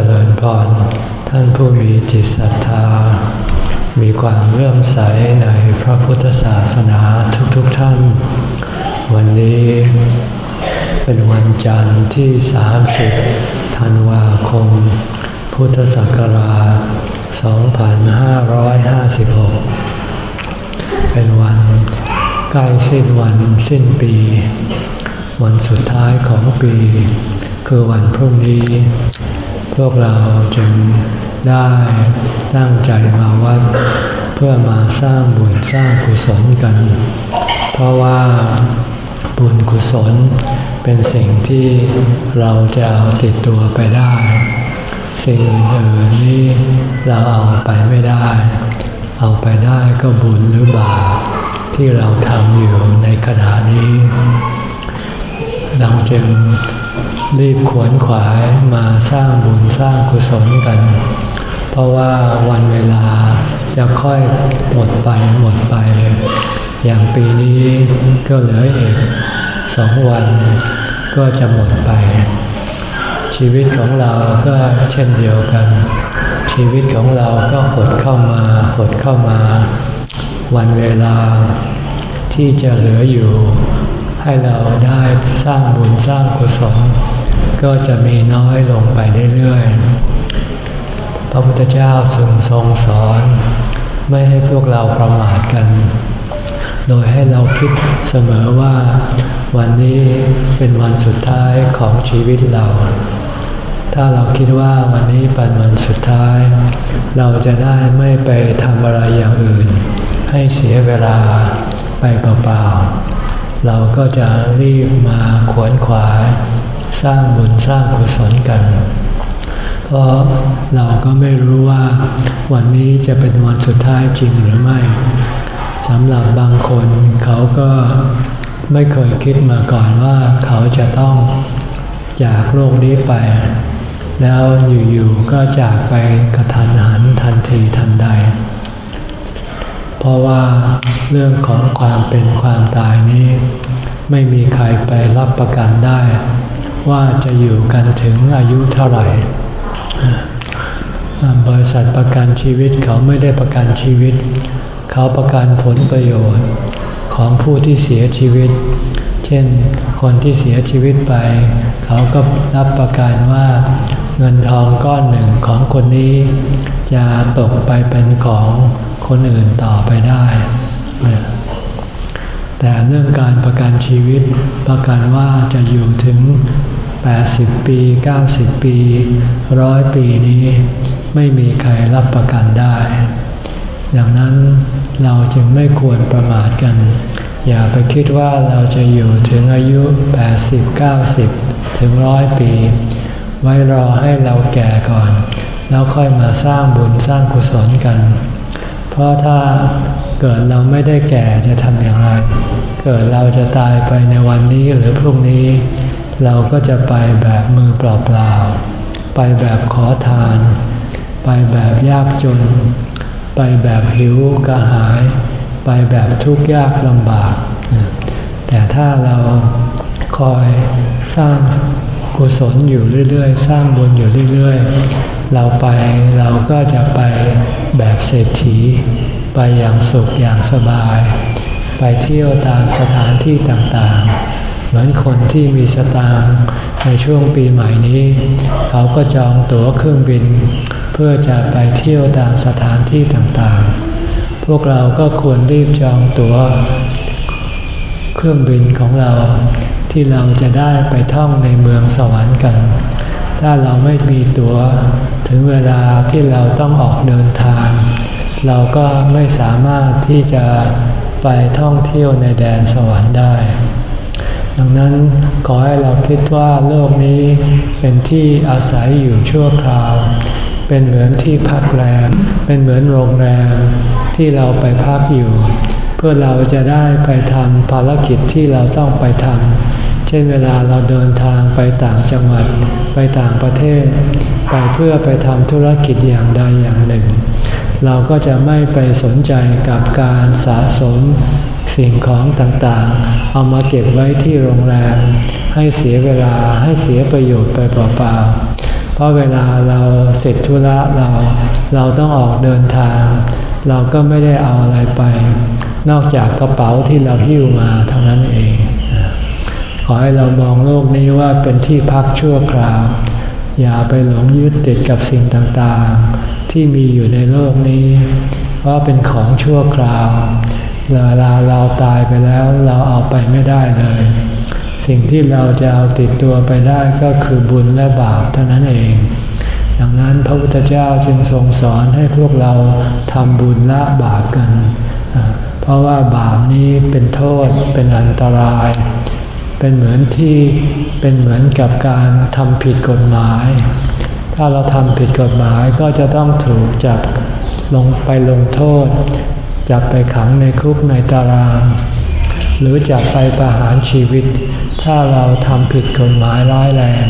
จริญพร ท่านผู้มีจิตศรัทธา มีความเลื่อมใสในพระพุทธศาสนาทุกๆทท่าน วันนี้เป็นวันจันทร์ที่ 30 ธันวาคม พุทธศักราช 2556 เป็นวันใกล้สิ้นวันสิ้นปี วันสุดท้ายของปี คือวันพรุ่งนี้ พวกเราจึงได้ตั้งใจมาวัดเพื่อมาสร้างบุญสร้างกุศลกัน เพราะว่าบุญกุศลเป็นสิ่งที่เราจะเอาติดตัวไปได้ สิ่งอื่นนี้เราเอาไปไม่ได้ เอาไปได้ก็บุญหรือบาปที่เราทำอยู่ในขณะนี้ ดังจึง รีบขวนขวายมาสร้างบุญสร้างกุศลกัน เพราะว่าวันเวลาจะค่อยหมดไปหมดไป อย่างปีนี้ก็เหลืออีกสองวันก็จะหมดไป ชีวิตของเราก็เช่นเดียวกัน ชีวิตของเราก็หดเข้ามาหดเข้ามา วันเวลาที่จะเหลืออยู่ ให้เราได้สร้างบุญสร้างกุศลก็จะมีน้อยลงไปเรื่อยๆ พระพุทธเจ้าทรงทรงสอน ไม่ให้พวกเราประมาทกัน โดยให้เราคิดเสมอว่า วันนี้เป็นวันสุดท้ายของชีวิตเรา ถ้าเราคิดว่าวันนี้เป็นวันสุดท้าย เราจะได้ไม่ไปทำอะไรอย่างอื่น ให้เสียเวลาไปเปล่าๆ เราก็จะรีบมาขวนขวายสร้างบุญสร้างกุศลกัน เพราะเราก็ไม่รู้ว่าวันนี้จะเป็นวันสุดท้ายจริงหรือไม่สำหรับบางคนเขาก็ไม่เคยคิดมาก่อนว่าเขาจะต้องจากโลกนี้ไป แล้วอยู่ๆก็จากไปกระทันหันทันทีทันใด ราะว่าเรื่องของความเป็นความตายนี้ ไม่มีใครไปรับประกันได้ ว่าจะอยู่กันถึงอายุเท่าไหร่ บริษัทประกันชีวิตเขาไม่ได้ประกันชีวิต เขาประกันผลประโยชน์ของผู้ที่เสียชีวิต เช่น คนที่เสียชีวิตไป เขาก็รับประกันว่าเงินทองก้อนหนึ่งของคนนี้ จะตกไปเป็นของ คนอื่นต่อไปได้ แต่เรื่องการประกันชีวิตประกันว่าจะอยู่ถึง 80 ปี 90 ปีร้อยปีนี้ ไม่มีใครรับประกันได้ ดังนั้นเราจึงไม่ควรประมาทกัน อย่าไปคิดว่าเราจะอยู่ถึงอายุ 80 90 ถึงร้อยปี ไว้รอให้เราแก่ก่อน แล้วค่อยมาสร้างบุญสร้างกุศลกัน เพราะถ้าเกิดเราไม่ได้แก่จะทำอย่างไร เกิดเราจะตายไปในวันนี้หรือพรุ่งนี้ เราก็จะไปแบบมือเปล่าๆ ไปแบบขอทาน ไปแบบยากจน ไปแบบหิวกระหาย ไปแบบทุกข์ยากลำบาก แต่ถ้าเราคอยสร้าง กุศลอยู่เรื่อยๆ สร้างบุญอยู่เรื่อยๆ เราไปเราก็จะไปแบบเศรษฐี ไปอย่างสุขอย่างสบาย ไปเที่ยวตามสถานที่ต่างๆ เหมือนคนที่มีสตางค์ในช่วงปีใหม่นี้ เขาก็จองตั๋วเครื่องบิน เพื่อจะไปเที่ยวตามสถานที่ต่างๆ พวกเราก็ควรรีบจองตั๋วเครื่องบินของเรา ที่เราจะได้ไปท่องในเมืองสวรรค์กัน ถ้าเราไม่มีตัว๋ว ถึงเวลาที่เราต้องออกเดินทาง เราก็ไม่สามารถที่จะไปท่องเที่ยวในแดนสวรรค์ได้ ดังนั้นขอให้เราคิดว่าโลกนี้เป็นที่อาศัยอยู่ชั่วคราว เป็นเหมือนที่พักแรม เป็นเหมือนโรงแรมที่เราไปพักอยู่ เพื่อเราจะได้ไปทำภารกิจที่เราต้องไปทำ เช่นเวลาเราเดินทางไปต่างจังหวัดไปต่างประเทศ ไปเพื่อไปทำธุรกิจอย่างใดอย่างหนึ่ง เราก็จะไม่ไปสนใจกับการสะสมสิ่งของต่างๆ เอามาเก็บไว้ที่โรงแรม ให้เสียเวลาให้เสียประโยชน์ไปเปล่าๆ เพราะเวลาเราเสร็จธุระเรา เราต้องออกเดินทาง เราก็ไม่ได้เอาอะไรไป นอกจากกระเป๋าที่เราหิ้วมาเท่านั้นเอง ขอให้เรามองโลกนี้ว่าเป็นที่พักชั่วคราว อย่าไปหลงยึดติดกับสิ่งต่างๆ ที่มีอยู่ในโลกนี้ เพราะเป็นของชั่วคราวเวลาเราตายไปแล้วเราเอาไปไม่ได้เลย สิ่งที่เราจะเอาติดตัวไปได้ก็คือบุญและบาปเท่านั้นเอง ดังนั้นพระพุทธเจ้าจึงทรงสอนให้พวกเราทำบุญละบาปกัน เพราะว่าบาปนี้เป็นโทษเป็นอันตราย เป็นเหมือนที่เป็นเหมือนกับการทำผิดกฎหมาย ถ้าเราทำผิดกฎหมายก็จะต้องถูกจับลงไปลงโทษ จับไปขังในคุกในตาราง หรือจับไปประหารชีวิต ถ้าเราทำผิดกฎหมายร้ายแรง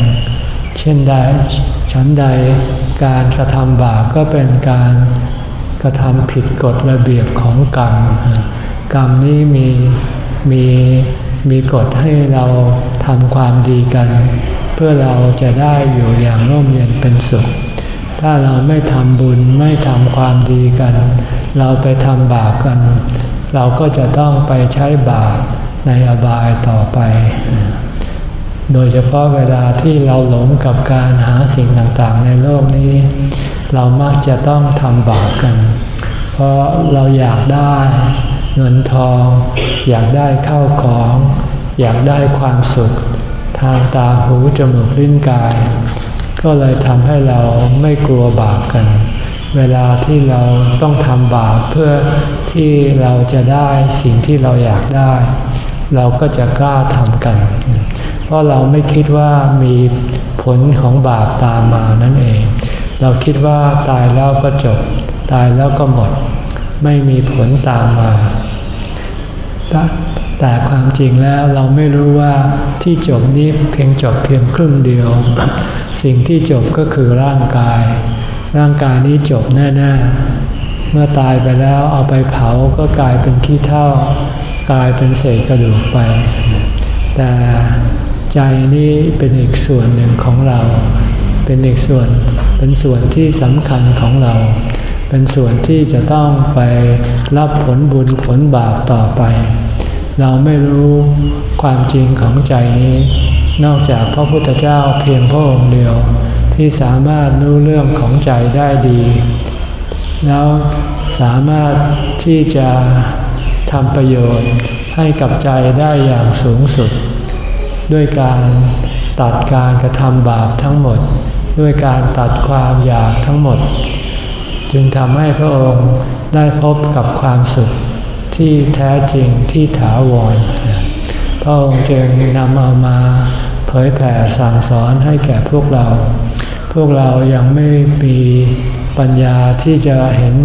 เช่นใดฉันใดการกระทำบาปก็เป็นการกระทำผิดกฎระเบียบของกรรม กรรมนี้มีมี มีกฎให้เราทำความดีกัน เพื่อเราจะได้อยู่อย่างร่มเย็นเป็นสุข ถ้าเราไม่ทำบุญไม่ทำความดีกัน เราไปทำบาปกัน เราก็จะต้องไปใช้บาปในอบายต่อไป โดยเฉพาะเวลาที่เราหลงกับการหาสิ่งต่างๆ ในโลกนี้ เรามักจะต้องทำบาปกัน เพราะเราอยากได้เงินทอง อยากได้ข้าวของ อยากได้ความสุข ทางตาหูจมูกลิ้นกาย ก็เลยทำให้เราไม่กลัวบาปกัน เวลาที่เราต้องทำบาปเพื่อที่เราจะได้สิ่งที่เราอยากได้ เราก็จะกล้าทำกัน เพราะเราไม่คิดว่ามีผลของบาปตามมานั่นเอง เราคิดว่าตายแล้วก็จบ ตายแล้วก็หมด ไม่มีผลตามมา แต่ความจริงแล้วเราไม่รู้ว่าที่จบนี้เพียงจบเพียงครึ่งเดียว สิ่งที่จบก็คือร่างกาย ร่างกายนี้จบแน่ๆ เมื่อตายไปแล้วเอาไปเผาก็กลายเป็นขี้เท่ากลายเป็นเศษกระดูกไป แต่ใจนี้เป็นอีกส่วนหนึ่งของเรา เป็นอีกส่วนเป็นส่วนที่สำคัญของเรา เป็นส่วนที่จะต้องไปรับผลบุญผลบาปต่อไป เราไม่รู้ความจริงของใจนี้ นอกจากพระพุทธเจ้าเพียงพระองค์เดียวที่สามารถรู้เรื่องของใจได้ดี แล้วสามารถที่จะทำประโยชน์ให้กับใจได้อย่างสูงสุด ด้วยการตัดการกระทำบาปทั้งหมด ด้วยการตัดความอยากทั้งหมด จึงทำให้พระองค์ได้พบกับความสุขที่แท้จริงที่ถาวร พระองค์จึงนำเอามาเผยแผ่สั่งสอนให้แก่พวกเรา พวกเรายังไม่มีปัญญาที่จะเห็น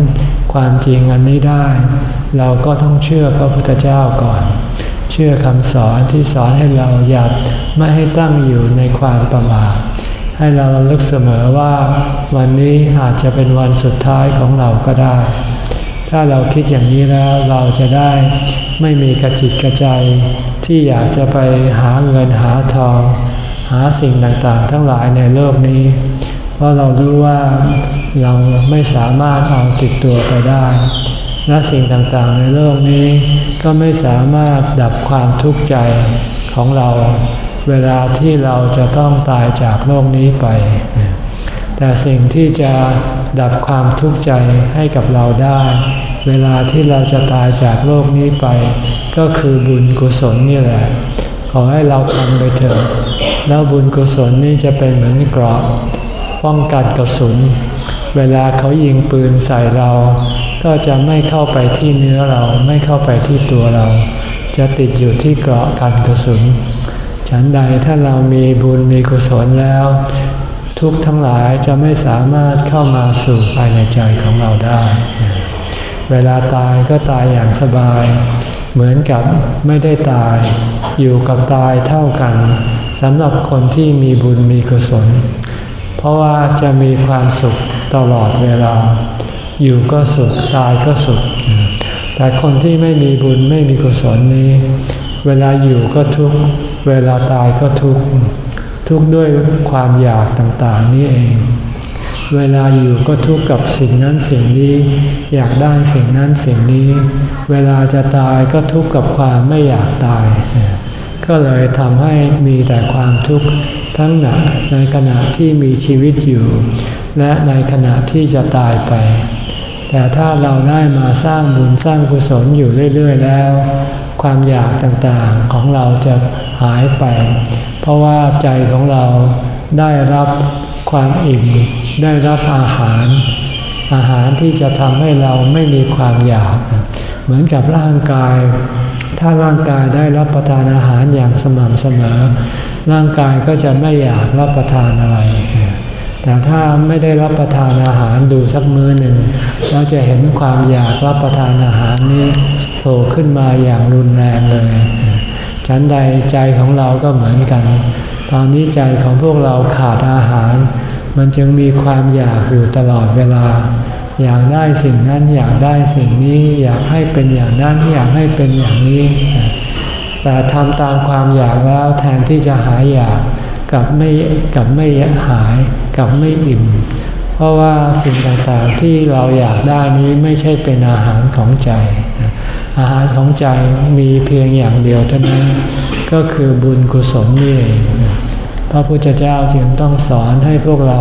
ความจริงอันนี้ได้ เราก็ต้องเชื่อพระพุทธเจ้าก่อน เชื่อคำสอนที่สอนให้เราหยัดไม่ให้ตั้งอยู่ในความประมาท ให้เราลึกเสมอว่าวันนี้อาจจะเป็นวันสุดท้ายของเราก็ได้ ถ้าเราคิดอย่างนี้แล้วเราจะได้ไม่มีกระจิตกระใจที่อยากจะไปหาเงินหาทอง หาสิ่งต่างๆ ทั้งหลายในโลกนี้ เพราะเรารู้ว่าเราไม่สามารถเอาติดตัวไปได้ และสิ่งต่างๆในโลกนี้ก็ไม่สามารถดับความทุกข์ใจของเรา เวลาที่เราจะต้องตายจากโลกนี้ไป แต่สิ่งที่จะดับความทุกข์ใจให้กับเราได้ เวลาที่เราจะตายจากโลกนี้ไป ก็คือบุญกุศลนี่แหละ ขอให้เราทำไปเถอะแล้วบุญกุศลนี่จะเป็นเหมือนเกราะป้องกันกระสุน เวลาเขายิงปืนใส่เรา ก็จะไม่เข้าไปที่เนื้อเราไม่เข้าไปที่ตัวเรา จะติดอยู่ที่เกราะกันกระสุน ฉันใดถ้าเรามีบุญมีกุศลแล้ว ทุกทั้งหลายจะไม่สามารถเข้ามาสู่ภายในใจของเราได้ เวลาตายก็ตายอย่างสบาย เหมือนกับไม่ได้ตาย อยู่กับตายเท่ากันสำหรับคนที่มีบุญมีกุศล เพราะว่าจะมีความสุขตลอดเวลา อยู่ก็สุขตายก็สุข แต่คนที่ไม่มีบุญไม่มีกุศลนี้ เวลาอยู่ก็ทุกข์ เวลาตายก็ทุกข์ทุกข์ด้วยความอยากต่างๆนี่เอง เวลาอยู่ก็ทุกข์กับสิ่งนั้นสิ่งนี้ อยากได้สิ่งนั้นสิ่งนี้ เวลาจะตายก็ทุกข์กับความไม่อยากตาย ก็เลยทำให้มีแต่ความทุกข์ทั้งหนักในขณะที่มีชีวิตอยู่ และในขณะที่จะตายไปแต่ถ้าเราได้มาสร้างบุญสร้างกุศลอยู่เรื่อย ๆ แล้ว ความอยากต่างๆของเราจะหายไป เพราะว่าใจของเราได้รับความอิ่ม ได้รับอาหาร อาหารที่จะทำให้เราไม่มีความอยาก เหมือนกับร่างกาย ถ้าร่างกายได้รับประทานอาหารอย่างสม่ำเสมอ ร่างกายก็จะไม่อยากรับประทานอะไร แต่ถ้าไม่ได้รับประทานอาหารดูสักมื้อหนึ่งเราจะเห็นความอยากรับประทานอาหารนี้ ผล่ขึ้นมาอย่างรุนแรงเลย ฉันใดใจของเราก็เหมือนกัน ตอนนี้ใจของพวกเราขาดอาหาร มันจึงมีความอยากอยู่ตลอดเวลา อยากได้สิ่งนั้นอยากได้สิ่งนี้อยากให้เป็นอย่างนั้นอยากให้เป็นอย่างนี้ แต่ทำตามความอยากแล้วแทนที่จะหายอยากกับไม่กับไม่หายกับไม่อิ่ม เพราะว่าสิ่งต่างๆที่เราอยากได้นี้ไม่ใช่เป็นอาหารของใจ อาหารของใจมีเพียงอย่างเดียวเท่านั้นก็คือบุญกุศลนี่เองพระพุทธเจ้าจึงต้องสอนให้พวกเรา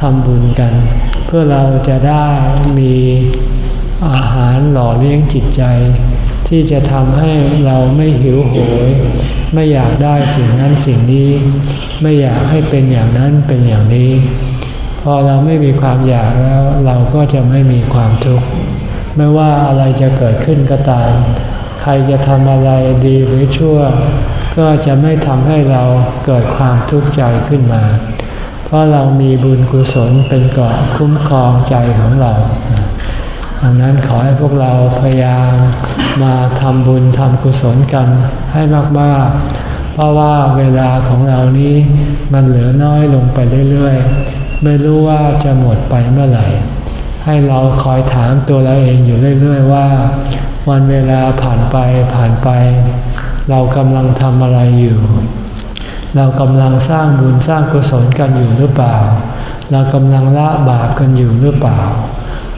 ทำบุญกัน เพื่อเราจะได้มีอาหารหล่อเลี้ยงจิตใจ ที่จะทำให้เราไม่หิวโหย ไม่อยากได้สิ่งนั้นสิ่งนี้ ไม่อยากให้เป็นอย่างนั้นเป็นอย่างนี้ พอเราไม่มีความอยากแล้วเราก็จะไม่มีความทุกข์ ไม่ว่าอะไรจะเกิดขึ้นก็ตาม ใครจะทำอะไรดีหรือชั่ว ก็จะไม่ทำให้เราเกิดความทุกข์ใจขึ้นมา เพราะเรามีบุญกุศลเป็นเกราะคุ้มครองใจของเรา ดังนั้นขอให้พวกเราพยายามมาทำบุญทำกุศลกันให้มากๆ เพราะว่าเวลาของเรานี้มันเหลือน้อยลงไปเรื่อยๆ ไม่รู้ว่าจะหมดไปเมื่อไหร่ ให้เราคอยถามตัวเราเองอยู่เรื่อย ๆ ว่า วันเวลาผ่านไปผ่านไป เรากำลังทำอะไรอยู่ เรากำลังสร้างบุญสร้างกุศลกันอยู่หรือเปล่า เรากำลังละบาปกันอยู่หรือเปล่า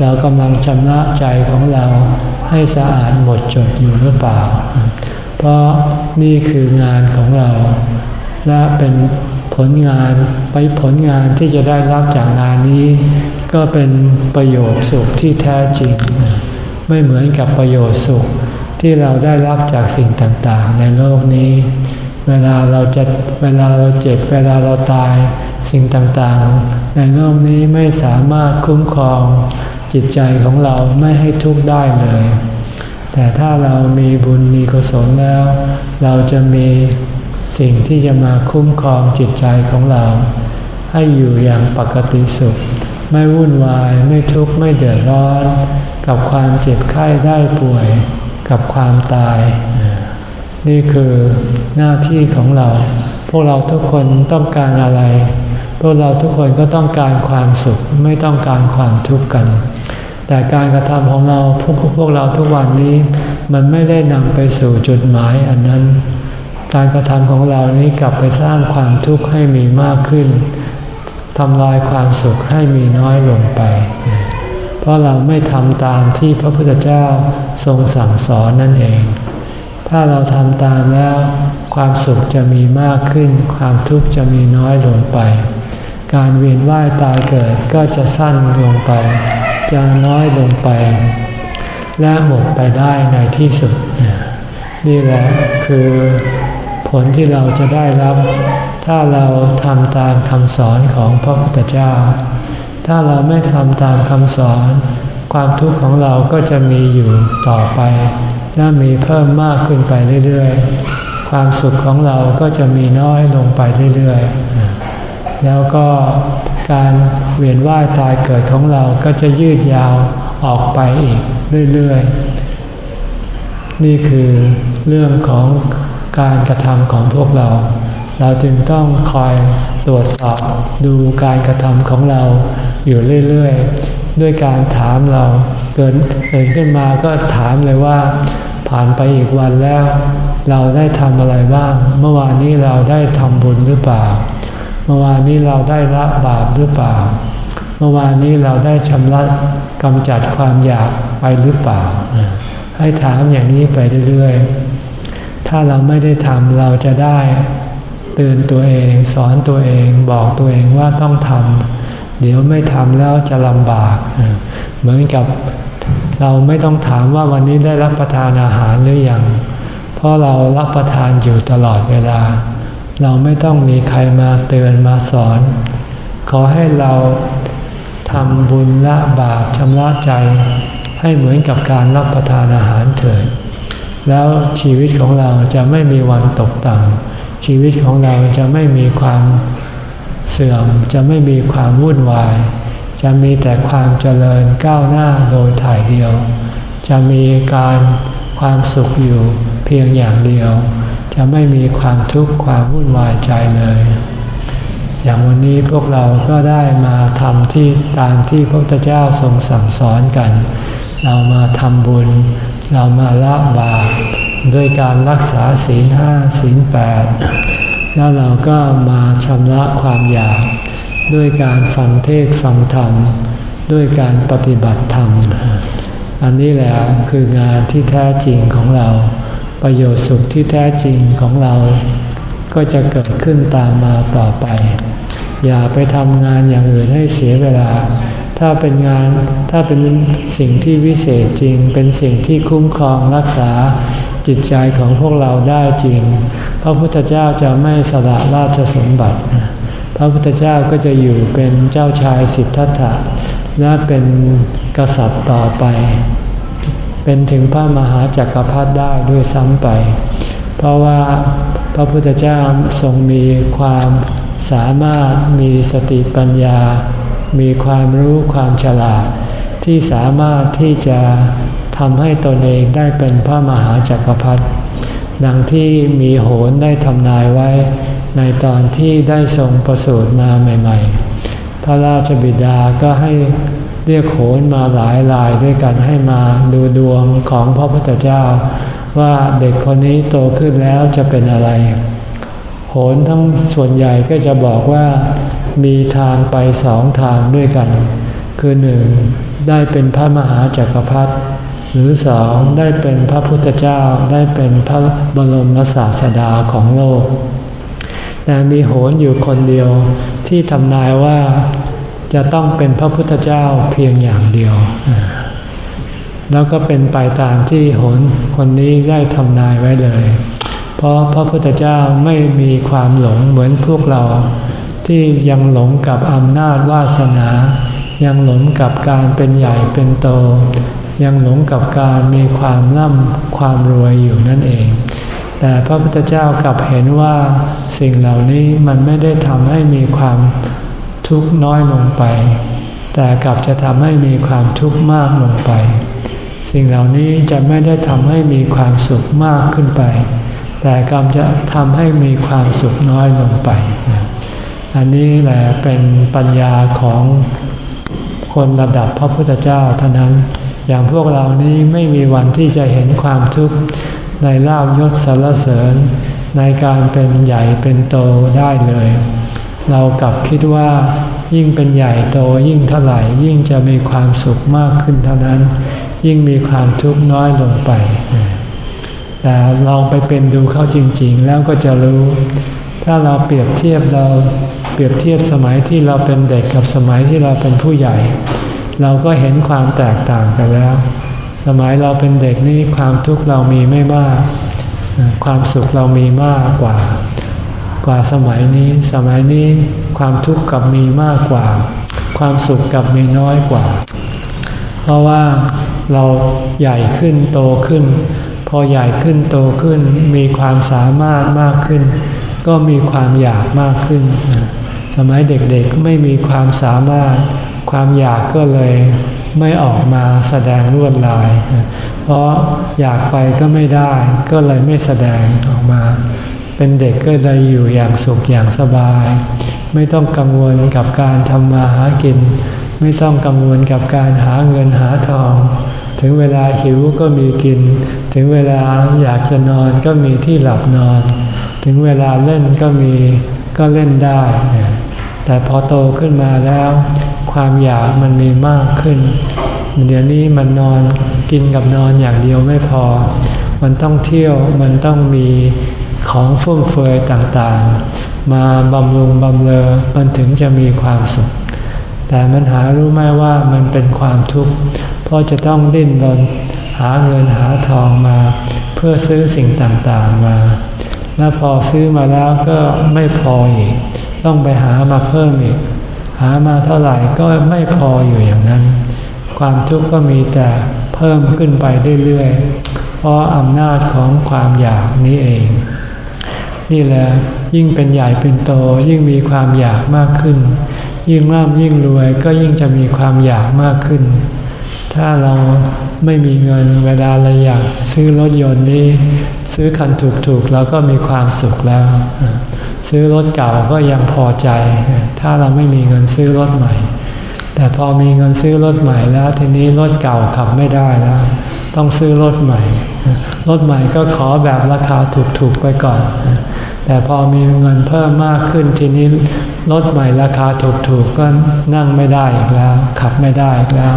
เรากำลังชำระใจของเราให้สะอาดหมดจดอยู่หรือเปล่า เพราะนี่คืองานของเราและเป็น ผลงานไปผลงานที่จะได้รับจากงานนี้ ก็เป็นประโยชน์สุขที่แท้จริง ไม่เหมือนกับประโยชน์สุขที่เราได้รับจากสิ่งต่างๆ ในโลกนี้ เวลาเราจะเวลาเราเจ็บเวลาเราตายสิ่งต่างๆ ในโลกนี้ไม่สามารถคุ้มครองจิตใจของเราไม่ให้ทุกข์ได้เลย แต่ถ้าเรามีบุญมีกุศลแล้ว เราจะมี สิ่งที่จะมาคุ้มครองจิตใจของเรา ให้อยู่อย่างปกติสุข ไม่วุ่นวายไม่ทุกข์ไม่เดือดร้อน กับความเจ็บไข้ได้ป่วย กับความตาย นี่คือหน้าที่ของเรา พวกเราทุกคนต้องการอะไร พวกเราทุกคนก็ต้องการความสุข ไม่ต้องการความทุกข์กันแต่การกระทำของเราพวกพวกเราทุกวันนี้ มันไม่ได้นำไปสู่จุดหมายอันนั้น การกระทำของเรานี้กลับไปสร้างความทุกข์ให้มีมากขึ้นทำลายความสุขให้มีน้อยลงไป เพราะเราไม่ทำตามที่พระพุทธเจ้าทรงสั่งสอนนั่นเอง ถ้าเราทำตามแล้ว ความสุขจะมีมากขึ้น ความทุกข์จะมีน้อยลงไป การเวียนว่ายตายเกิดก็จะสั้นลงไป จะน้อยลงไป และหมดไปได้ในที่สุด นี่แหละคือ ผลที่เราจะได้รับ ถ้าเราทำตามคำสอนของพระพุทธเจ้า ถ้าเราไม่ทำตามคำสอน ความทุกข์ของเราก็จะมีอยู่ต่อไปและมีเพิ่มมากขึ้นไปเรื่อยๆ ความสุขของเราก็จะมีน้อยลงไปเรื่อยๆ แล้วก็การเวียนว่ายตายเกิดของเราก็จะยืดยาวออกไปอีกเรื่อยๆ นี่คือเรื่องของ การกระทำของพวกเรา เราจึงต้องคอยตรวจสอบดูการกระทำของเราอยู่เรื่อยๆ ด้วยการถามเราเกิดเกิดขึ้นมาก็ถามเลยว่า ผ่านไปอีกวันแล้ว เราได้ทำอะไรบ้าง เมื่อวานนี้เราได้ทำบุญหรือเปล่า เมื่อวานนี้เราได้ละบาปหรือเปล่า เมื่อวานนี้เราได้ชำระกำจัดความอยากไปหรือเปล่า ให้ถามอย่างนี้ไปเรื่อยๆ ถ้าเราไม่ได้ทำเราจะได้เตือนตัวเองสอนตัวเองบอกตัวเองว่าต้องทำเดี๋ยวไม่ทำแล้วจะลำบาก เหมือนกับเราไม่ต้องถามว่าวันนี้ได้รับประทานอาหารหรือยัง เพราะเรารับประทานอยู่ตลอดเวลา เราไม่ต้องมีใครมาเตือนมาสอน ขอให้เราทำบุญละบาปชำระใจ ให้เหมือนกับการรับประทานอาหารเถิด แล้วชีวิตของเราจะไม่มีวันตกต่ำชีวิตของเราจะไม่มีความเสื่อม จะไม่มีความวุ่นวาย จะมีแต่ความเจริญก้าวหน้าโดยถ่ายเดียว จะมีการความสุขอยู่เพียงอย่างเดียว จะไม่มีความทุกข์ความวุ่นวายใจเลย อย่างวันนี้พวกเราก็ได้มาทำที่ตามที่พระพุทธเจ้าทรงสั่งสอนกัน เรามาทำบุญ เรามาละบาปด้วยการรักษาศีลห้าศีลแปดแล้วเราก็มาชำระความอยาก ด้วยการฟังเทศฟังธรรม ด้วยการปฏิบัติธรรม อันนี้แหละคืองานที่แท้จริงของเรา ประโยชน์สุขที่แท้จริงของเรา ก็จะเกิดขึ้นตามมาต่อไป อย่าไปทำงานอย่างอื่นให้เสียเวลา ถ้าเป็นงานถ้าเป็นสิ่งที่วิเศษจริง เป็นสิ่งที่คุ้มครองรักษาจิตใจของพวกเราได้จริง พระพุทธเจ้าจะไม่สละราชสมบัติ พระพุทธเจ้าก็จะอยู่เป็นเจ้าชายสิทธัตถะและเป็นกษัตริย์ต่อไป เป็นถึงพระมหาจักรพรรดิได้ด้วยซ้ำไป เพราะว่าพระพุทธเจ้าทรงมีความสามารถมีสติปัญญา มีความรู้ความฉลาด ที่สามารถที่จะทำให้ตนเองได้เป็นพระมหาจักรพรรดิดังที่มีโหนได้ทำนายไว้ ในตอนที่ได้ทรงประสูติมาใหม่ ๆ พระราชบิดาก็ให้เรียกโหนมาหลายรายด้วยกันให้มาดูดวงของพระพุทธเจ้า ว่าเด็กคนนี้โตขึ้นแล้วจะเป็นอะไร โหนทั้งส่วนใหญ่ก็จะบอกว่า มีทางไปสองทางด้วยกัน คือหนึ่งได้เป็นพระมหาจักรพรรดิหรือสองได้เป็นพระพุทธเจ้าได้เป็นพระบรมศาสดาของโลก แต่มีโหนอยู่คนเดียวที่ทำนายว่าจะต้องเป็นพระพุทธเจ้าเพียงอย่างเดียว แล้วก็เป็นไปตามที่โหนคนนี้ได้ทำนายไว้เลย เพราะพระพุทธเจ้าไม่มีความหลงเหมือนพวกเรา ที่ยังหลงกับอำนาจวาสนา ยังหลงกับการเป็นใหญ่เป็นโต ยังหลงกับการมีความร่ำความรวยอยู่นั่นเอง แต่พระพุทธเจ้ากลับเห็นว่าสิ่งเหล่านี้มันไม่ได้ทำให้มีความทุกข์น้อยลงไป แต่กลับจะทำให้มีความทุกข์มากลงไป สิ่งเหล่านี้จะไม่ได้ทำให้มีความสุขมากขึ้นไป แต่กลับจะทำให้มีความสุขน้อยลงไป อันนี้แหละเป็นปัญญาของคนระดับพระพุทธเจ้าเท่านั้น อย่างพวกเรานี้ไม่มีวันที่จะเห็นความทุกข์ในลาบยศสารเสริญ ในการเป็นใหญ่เป็นโตได้เลย เรากลับคิดว่ายิ่งเป็นใหญ่โตยิ่งเท่าไหร่ยิ่งจะมีความสุขมากขึ้นเท่านั้น ยิ่งมีความทุกข์น้อยลงไป แต่ลองไปเป็นดูเข้าจริง ๆ แล้วก็จะรู้ ถ้าเราเปรียบเทียบเรา เปรียบเทียบสมัยที่เราเป็นเด็กกับสมัยที่เราเป็นผู้ใหญ่ เราก็เห็นความแตกต่างกันแล้ว สมัยเราเป็นเด็กนี่ความทุกข์เรามีไม่มาก ความสุขเรามีมากกว่า กว่าสมัยนี้ สมัยนี้ความทุกข์กับมีมากกว่า ความสุขกับมีน้อยกว่า เพราะว่าเราใหญ่ขึ้นโตขึ้น พอใหญ่ขึ้นโตขึ้นมีความสามารถมากขึ้น ก็มีความอยากมากขึ้น สมัยเด็กๆไม่มีความสามารถ ความอยากก็เลยไม่ออกมาแสดงลวดลาย เพราะอยากไปก็ไม่ได้ก็เลยไม่แสดงออกมา เป็นเด็กก็เลยอยู่อย่างสุขอย่างสบาย ไม่ต้องกังวลกับการทำมาหากิน ไม่ต้องกังวลกับการหาเงินหาทอง ถึงเวลาหิวก็มีกิน ถึงเวลาอยากจะนอนก็มีที่หลับนอน ถึงเวลาเล่นก็มีก็ก็เล่นได้ แต่พอโตขึ้นมาแล้ว ความอยากมันมีมากขึ้น เดี๋ยวนี้มันนอนกินกับนอนอย่างเดียวไม่พอ มันต้องเที่ยวมันต้องมีของฟุ่มเฟือยต่างๆ มาบำรุงบำเรอมันถึงจะมีความสุข แต่มันหารู้ไหมว่ามันเป็นความทุกข์เพราะจะต้องดิ้นรนหาเงินหาทองมา เพื่อซื้อสิ่งต่างๆมา แล้วพอซื้อมาแล้วก็ไม่พออีก ต้องไปหามาเพิ่มอีก หามาเท่าไหร่ก็ไม่พออยู่อย่างนั้น ความทุกข์ก็มีแต่เพิ่มขึ้นไปเรื่อยๆ เพราะอำนาจของความอยากนี้เอง นี่แหละยิ่งเป็นใหญ่เป็นโตยิ่งมีความอยากมากขึ้น ยิ่งร่ำยิ่งรวยก็ยิ่งจะมีความอยากมากขึ้น ถ้าเราไม่มีเงินเวลาเราอยากซื้อรถยนต์นี้ ซื้อคันถูกๆเราก็มีความสุขแล้ว ซื้อรถเก่าก็ยังพอใจ ถ้าเราไม่มีเงินซื้อรถใหม่ แต่พอมีเงินซื้อรถใหม่แล้ว ทีนี้รถเก่าขับไม่ได้แล้วต้องซื้อรถใหม่ รถใหม่ก็ขอแบบราคาถูกๆไปก่อน แต่พอมีเงินเพิ่มมากขึ้นทีนี้รถใหม่ราคาถูกๆก็นั่งไม่ได้อีกแล้ว ขับไม่ได้อีกแล้ว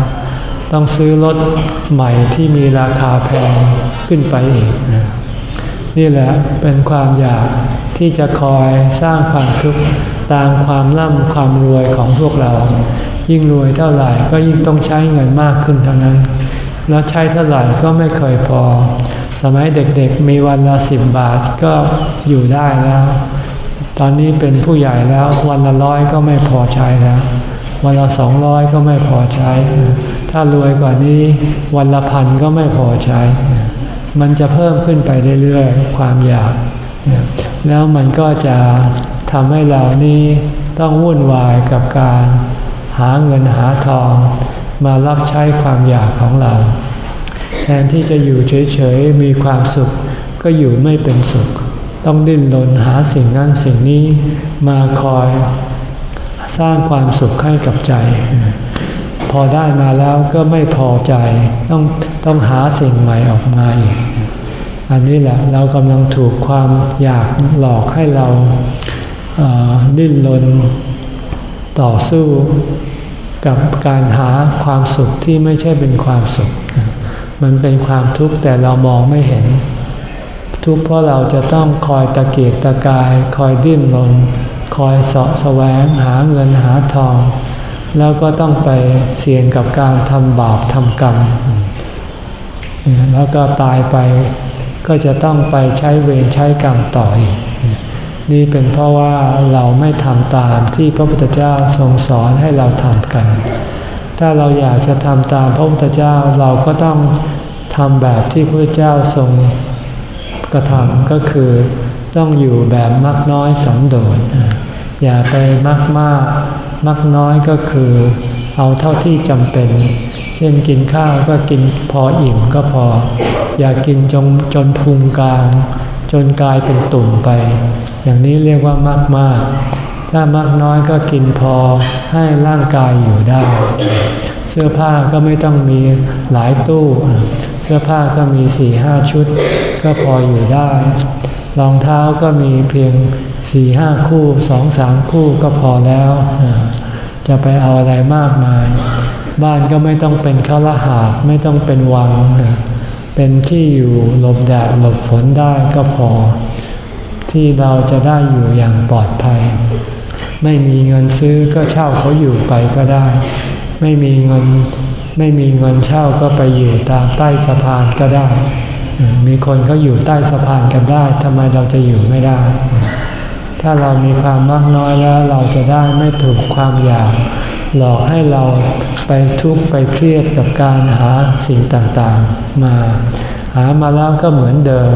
ต้องซื้อรถใหม่ที่มีราคาแพงขึ้นไปอีก นี่แหละเป็นความอยากที่จะคอยสร้างความทุกข์ตามความร่ำความรวยของพวกเรา ยิ่งรวยเท่าไหร่ก็ยิ่งต้องใช้เงินมากขึ้นเท่านั้น แล้วใช้เท่าไหร่ก็ไม่เคยพอ สมัยเด็กๆมีวันละสิบบาทก็อยู่ได้แล้ว ตอนนี้เป็นผู้ใหญ่แล้ววันละร้อยก็ไม่พอใช้แล้ว วันละสองร้อยก็ไม่พอใช้ ถ้ารวยกว่านี้วันละพันก็ไม่พอใช้ มันจะเพิ่มขึ้นไปเรื่อยๆ ความอยาก แล้วมันก็จะทำให้เรานี้ต้องวุ่นวายกับการหาเงินหาทองมารับใช้ความอยากของเรา แทนที่จะอยู่เฉยๆ มีความสุข ก็อยู่ไม่เป็นสุข ต้องดิ้นรนหาสิ่งนั้นสิ่งนี้มาคอย สร้างความสุขให้กับใจ พอได้มาแล้วก็ไม่พอใจต้องต้องหาสิ่งใหม่ออกมาอีกอันนี้แหละเรากำลังถูกความอยากหลอกให้เราดิ้นรนต่อสู้กับการหาความสุขที่ไม่ใช่เป็นความสุข มันเป็นความทุกข์แต่เรามองไม่เห็น ทุกข์เพราะเราจะต้องคอยตะเกียกตะกาย คอยดิ้นรน คอยเสาะแสวงหาเงินหาทอง แล้วก็ต้องไปเสี่ยงกับการทำบาปทำกรรม แล้วก็ตายไปก็จะต้องไปใช้เวรใช้กรรมต่ออีกนี่เป็นเพราะว่าเราไม่ทำตามที่พระพุทธเจ้าทรงสอนให้เราทำกัน ถ้าเราอยากจะทำตามพระพุทธเจ้าเราก็ต้องทำแบบที่พระพุทธเจ้าทรงกระทำก็คือต้องอยู่แบบมักน้อยสันโดษ อย่าไปมักมากมักน้อยก็คือ เอาเท่าที่จำเป็น เช่นกินข้าวก็กินพออิ่มก็พอ อย่ากินจนจนพุงกลาง จนกลายเป็นตุ่มไป อย่างนี้เรียกว่ามากมากถ้ามากน้อยก็กินพอให้ร่างกายอยู่ได้ เสื้อผ้าก็ไม่ต้องมีหลายตู้ เสื้อผ้าก็มีสี่ห้าชุด ก็พออยู่ได้ รองเท้าก็มีเพียงสี่ห้าคู่สองสามคู่ก็พอแล้ว จะไปเอาอะไรมากมาย บ้านก็ไม่ต้องเป็นข้าราหาไม่ต้องเป็นวัง เป็นที่อยู่หลบแดดหลบฝนได้ก็พอ ที่เราจะได้อยู่อย่างปลอดภัย ไม่มีเงินซื้อก็เช่าเขาอยู่ไปก็ได้ ไม่มีเงินไม่มีเงินเช่าก็ไปอยู่ตามใต้สะพานก็ได้ มีคนเขาอยู่ใต้สะพานกันได้ทำไมเราจะอยู่ไม่ได้ ถ้าเรามีความมากน้อยแล้วเราจะได้ไม่ถูกความอยากหลอกให้เราไปทุกข์ไปเครียดกับการหาสิ่งต่างๆมา หามาแล้วก็เหมือนเดิม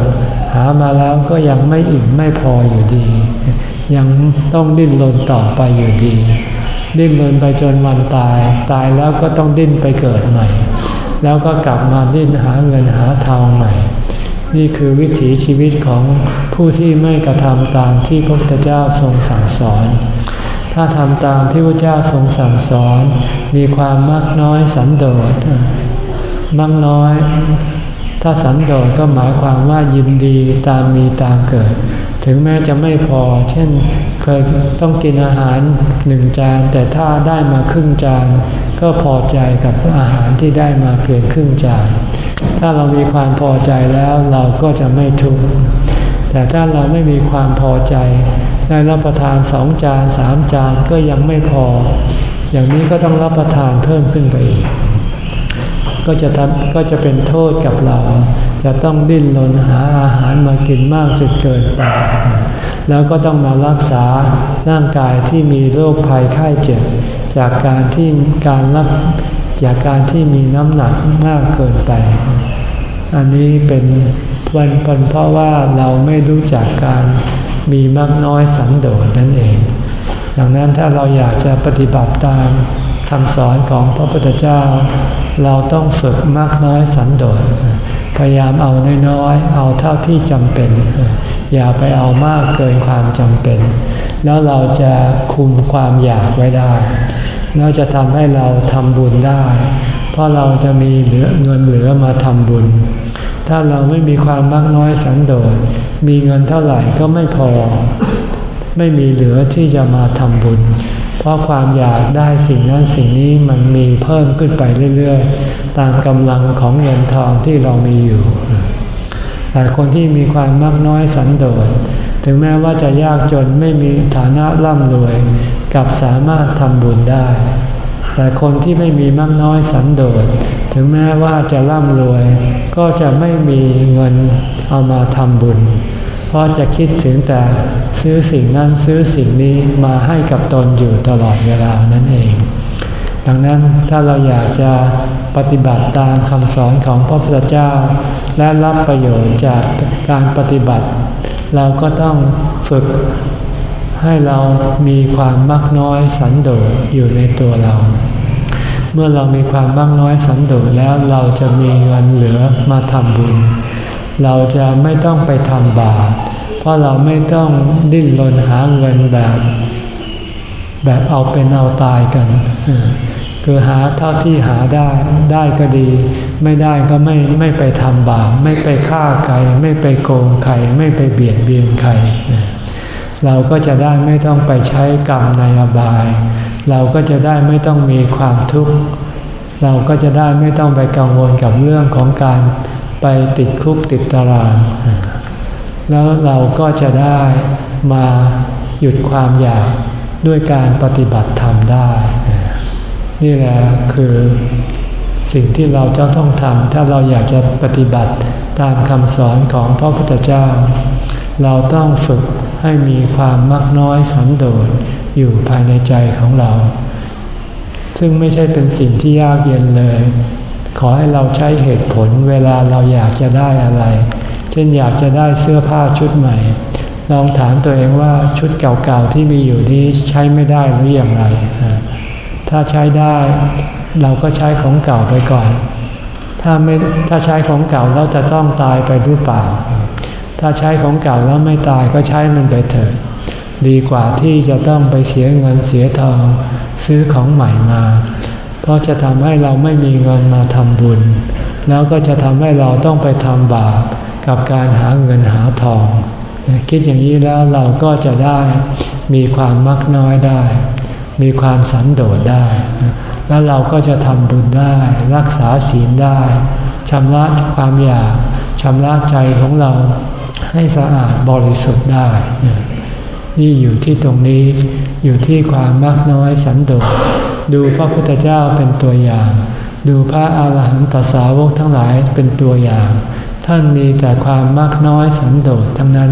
หามาแล้วก็ยังไม่อิ่มไม่พออยู่ดี ยังต้องดิ้นรนต่อไปอยู่ดี ดิ้นรนไปจนวันตาย ตายแล้วก็ต้องดิ้นไปเกิดใหม่ แล้วก็กลับมาดิ้นหาเงินหาทองใหม่ นี่คือวิถีชีวิตของผู้ที่ไม่กระทำตามที่พระพุทธเจ้าทรงสั่งสอน ถ้าทำตามที่พระเจ้าทรงสั่งสอน มีความมากน้อยสันโดษมากน้อย ถ้าสันโดษก็หมายความว่ายินดีตามมีตามเกิด ถึงแม้จะไม่พอ เช่นเคยต้องกินอาหารหนึ่งจาน แต่ถ้าได้มาครึ่งจาน ก็พอใจกับอาหารที่ได้มาเพียงครึ่งจาน ถ้าเรามีความพอใจแล้วเราก็จะไม่ทุกข์ แต่ถ้าเราไม่มีความพอใจ ได้รับประทานสองจานสามจานก็ยังไม่พอ อย่างนี้ก็ต้องรับประทานเพิ่มขึ้นไปอีก ก็จะทำก็จะเป็นโทษกับเรา จะต้องดิ้นรนหาอาหารมากินมากจนเกินไป แล้วก็ต้องมารักษาร่างกายที่มีโรคภัยไข้เจ็บ จากการที่การรับ จากการที่มีน้ำหนักมากเกินไป อันนี้เป็นวันเป็นเพราะว่าเราไม่รู้จักการมีมากน้อยสันโดษนั่นเอง ดังนั้นถ้าเราอยากจะปฏิบัติตามคำสอนของพระพุทธเจ้า เราต้องฝึกมากน้อยสันโดษ พยายามเอาน้อยๆ เอาเท่าที่จำเป็น อย่าไปเอามากเกินความจำเป็น แล้วเราจะคุมความอยากไว้ได้ แล้วจะทำให้เราทำบุญได้ เพราะเราจะมีเหลือเงินเหลือมาทำบุญ ถ้าเราไม่มีความมากน้อยสันโดษ มีเงินเท่าไหร่ก็ไม่พอ ไม่มีเหลือที่จะมาทำบุญ เพราะความอยากได้สิ่งนั้นสิ่งนี้มันมีเพิ่มขึ้นไปเรื่อยๆ ตามกำลังของเงินทองที่เรามีอยู่ แต่คนที่มีความมากน้อยสันโดษ ถึงแม้ว่าจะยากจนไม่มีฐานะร่ำรวย กับสามารถทำบุญได้ แต่คนที่ไม่มีมากน้อยสันโดษถึงแม้ว่าจะร่ำรวย ก็จะไม่มีเงินเอามาทำบุญ เพราะจะคิดถึงแต่ซื้อสิ่งนั้นซื้อสิ่งนี้มาให้กับตนอยู่ตลอดเวลานั่นเอง ดังนั้นถ้าเราอยากจะปฏิบัติตามคำสอนของพระพุทธเจ้า และรับประโยชน์จากการปฏิบัติ เราก็ต้องฝึก ให้เรามีความมากน้อยสันโดษอยู่ในตัวเรา เมื่อเรามีความมากน้อยสันโดษแล้วเราจะมีเงินเหลือมาทำบุญ เราจะไม่ต้องไปทำบาปเพราะเราไม่ต้องดิ้นรนหาเงินแบบ แบบเอาเป็นเอาตายกัน คือหาเท่าที่หาได้ได้ก็ดี ไม่ได้ก็ไม่ไม่ไปทำบาปไม่ไปฆ่าใคร ไม่ไปโกงใคร ไม่ไปเบียดเบียนใคร เราก็จะได้ไม่ต้องไปใช้กรรมในอบาย เราก็จะได้ไม่ต้องมีความทุกข์ เราก็จะได้ไม่ต้องไปกังวลกับเรื่องของการไปติดคุกติดตาราง แล้วเราก็จะได้มาหยุดความอยากด้วยการปฏิบัติธรรมได้ นี่แหละคือสิ่งที่เราจะต้องทำถ้าเราอยากจะปฏิบัติตามคำสอนของพระพุทธเจ้า เราต้องฝึกให้มีความมักน้อยสันโดษอยู่ภายในใจของเรา ซึ่งไม่ใช่เป็นสิ่งที่ยากเย็นเลย ขอให้เราใช้เหตุผลเวลาเราอยากจะได้อะไร เช่นอยากจะได้เสื้อผ้าชุดใหม่ ลองถามตัวเองว่าชุดเก่าๆที่มีอยู่นี้ใช้ไม่ได้หรืออย่างไร ถ้าใช้ได้เราก็ใช้ของเก่าไปก่อน ถ้าไม่ถ้าใช้ของเก่าเราจะต้องตายไปหรือเปล่า ถ้าใช้ของเก่าแล้วไม่ตายก็ใช้มันไปเถิดดีกว่าที่จะต้องไปเสียเงินเสียทองซื้อของใหม่มา เพราะจะทำให้เราไม่มีเงินมาทำบุญ แล้วก็จะทำให้เราต้องไปทำบาปกับการหาเงินหาทอง คิดอย่างนี้แล้วเราก็จะได้มีความมักน้อยได้ มีความสันโดษได้ แล้วเราก็จะทำบุญได้ รักษาศีลได้ชำระความอยากชำระใจของเรา ให้สะอาดบริสุทธิ์ได้ นี่อยู่ที่ตรงนี้อยู่ที่ความมักน้อยสันโดษดูพระพุทธเจ้าเป็นตัวอย่าง ดูพระอาหารหันตสาวกทั้งหลายเป็นตัวอย่าง ท่านมีแต่ความมากน้อยสันโดษทั้งนั้น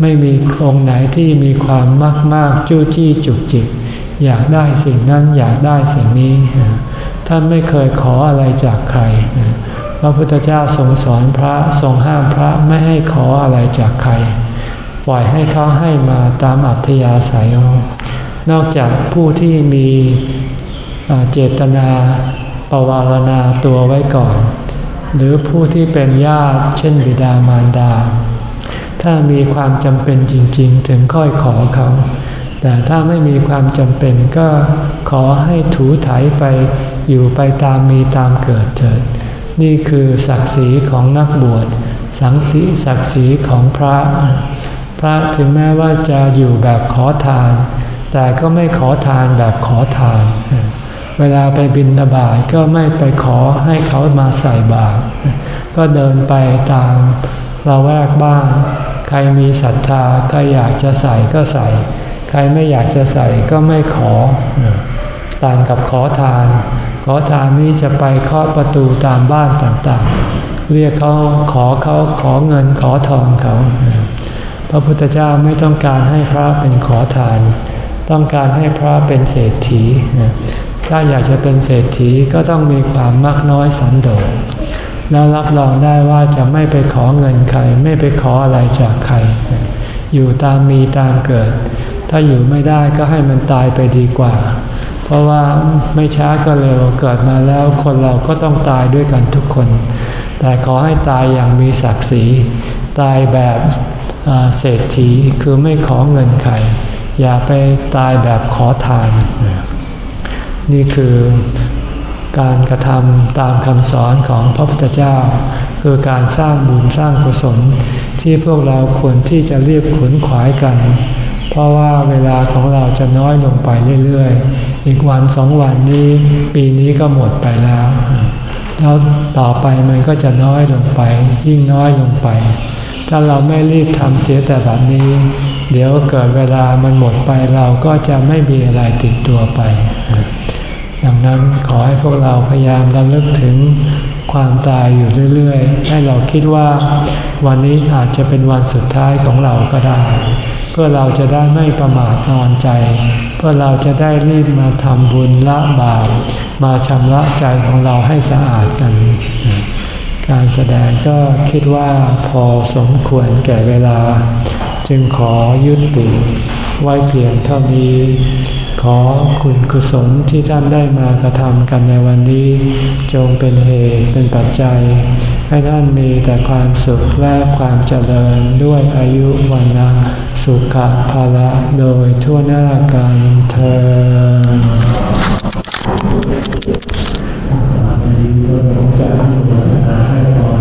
ไม่มีองค์ไหนที่มีความมากมากจู้จี้จุกจิก อยากได้สิ่งนั้นอยากได้สิ่งนี้ ท่านไม่เคยขออะไรจากใคร พระพุทธเจ้าทรงสอนพระทรงห้ามพระไม่ให้ขออะไรจากใคร ปล่อยให้เขาให้มาตามอัธยาศัย นอกจากผู้ที่มีเจตนาปวารณาตัวไว้ก่อน หรือผู้ที่เป็นญาติเช่นบิดามารดา ถ้ามีความจำเป็นจริง ๆ ถึงค่อยขอเขา แต่ถ้าไม่มีความจำเป็นก็ขอให้ถูถ่ายไปอยู่ไปตามมีตามเกิดเถิด นี่คือศักดิ์ศรีของนักบวชสังสีศักดิ์ศรีของพระ พระถึงแม้ว่าจะอยู่แบบขอทาน แต่ก็ไม่ขอทานแบบขอทาน เวลาไปบินบาตก็ไม่ไปขอให้เขามาใส่บาตรก็เดินไปตามเราแวกบ้านใครมีศรัทธาใครอยากจะใส่ก็ใส่ ใครไม่อยากจะใส่ก็ไม่ขอ ต่างกับขอทาน ขอทานนี้จะไปเคาะประตูตามบ้านต่างๆ เรียกเขาขอเขาขอเงินขอทองเขา พระพุทธเจ้าไม่ต้องการให้พระเป็นขอทาน ต้องการให้พระเป็นเศรษฐี ถ้าอยากจะเป็นเศรษฐีก็ต้องมีความมากน้อยสันโดษแล้วรับรองได้ว่าจะไม่ไปขอเงินใคร ไม่ไปขออะไรจากใคร อยู่ตามมีตามเกิด ถ้าอยู่ไม่ได้ก็ให้มันตายไปดีกว่า เพราะว่าไม่ช้าก็เร็วเกิดมาแล้วคนเราก็ต้องตายด้วยกันทุกคน แต่ขอให้ตายอย่างมีศักดิ์ศรี ตายแบบเศรษฐีคือไม่ขอเงินใครอย่าไปตายแบบขอทาน นี่คือการกระทำตามคำสอนของพระพุทธเจ้า คือการสร้างบุญสร้างกุศลที่พวกเราควรที่จะเรียบขนขวายกัน เพราะว่าเวลาของเราจะน้อยลงไปเรื่อยๆ อีกวันสองวันนี้ปีนี้ก็หมดไปแล้ว แล้วต่อไปมันก็จะน้อยลงไป ยิ่งน้อยลงไป ถ้าเราไม่รีบทำเสียแต่แบบนี้ เดี๋ยวเกิดเวลามันหมดไปเราก็จะไม่มีอะไรติดตัวไป ดังนั้นขอให้พวกเราพยายามระลึกถึงความตายอยู่เรื่อยๆ ให้เราคิดว่าวันนี้อาจจะเป็นวันสุดท้ายของเราก็ได้ พื่อเราจะได้ไม่ประมาทนอนใจ เพื่อเราจะได้รีบมาทำบุญละบาปมาชำระใจของเราให้สะอาดกัน การแสดงก็คิดว่าพอสมควรแก่เวลา จึงขอยุติไว้เพียงเท่านี้ ขอคุณกุศลที่ท่านได้มากระทำกันในวันนี้ จงเป็นเหตุเป็นปัจจัย ให้ท่านมีแต่ความสุขและความเจริญด้วยอายุวันนะสุขภาละโดยทั่วหน้ากันเธอ